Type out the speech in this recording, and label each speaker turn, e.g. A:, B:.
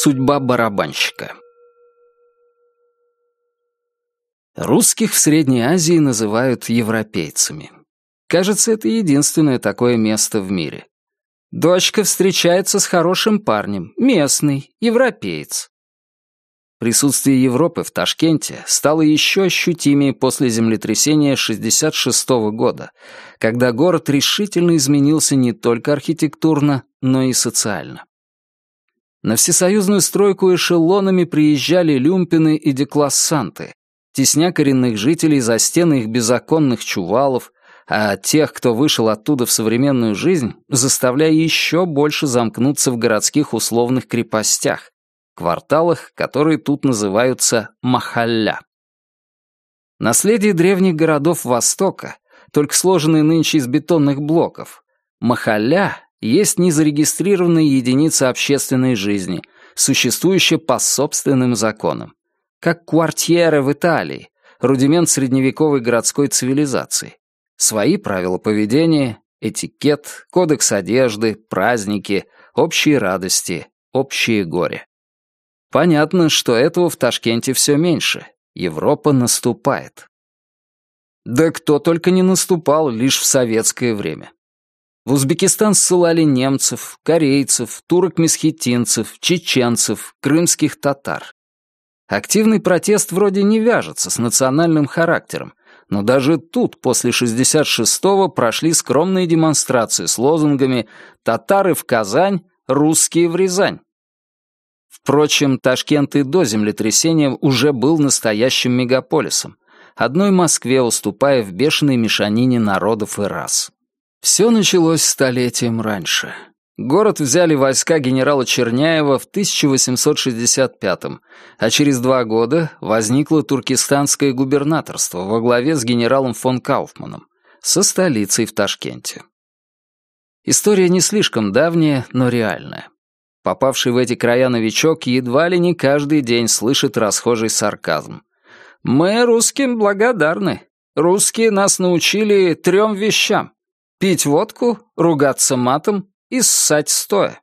A: Судьба барабанщика. Русских в Средней Азии называют европейцами. Кажется, это единственное такое место в мире. Дочка встречается с хорошим парнем, местный, европеец. Присутствие Европы в Ташкенте стало еще ощутимее после землетрясения 66 -го года, когда город решительно изменился не только архитектурно, но и социально. На всесоюзную стройку эшелонами приезжали люмпины и деклассанты, тесня коренных жителей за стены их беззаконных чувалов, а тех, кто вышел оттуда в современную жизнь, заставляя еще больше замкнуться в городских условных крепостях, кварталах, которые тут называются махалля. Наследие древних городов Востока, только сложенные нынче из бетонных блоков, махалля есть незарегистрированная единица общественной жизни, существующая по собственным законам. Как квартьеры в Италии, рудимент средневековой городской цивилизации. Свои правила поведения, этикет, кодекс одежды, праздники, общие радости, общее горе. Понятно, что этого в Ташкенте все меньше. Европа наступает. Да кто только не наступал лишь в советское время. В Узбекистан ссылали немцев, корейцев, турок-месхетинцев, чеченцев, крымских татар. Активный протест вроде не вяжется с национальным характером, но даже тут после 66-го прошли скромные демонстрации с лозунгами «Татары в Казань, русские в Рязань». Впрочем, Ташкент и до землетрясения уже был настоящим мегаполисом, одной Москве уступая в бешеной мешанине народов и рас. Все началось столетием раньше. Город взяли войска генерала Черняева в 1865-м, а через два года возникло туркестанское губернаторство во главе с генералом фон Кауфманом, со столицей в Ташкенте. История не слишком давняя, но реальная. Попавший в эти края новичок едва ли не каждый день слышит расхожий сарказм. «Мы русским благодарны. Русские нас научили трем вещам. Пить водку, ругаться матом и ссать стоя.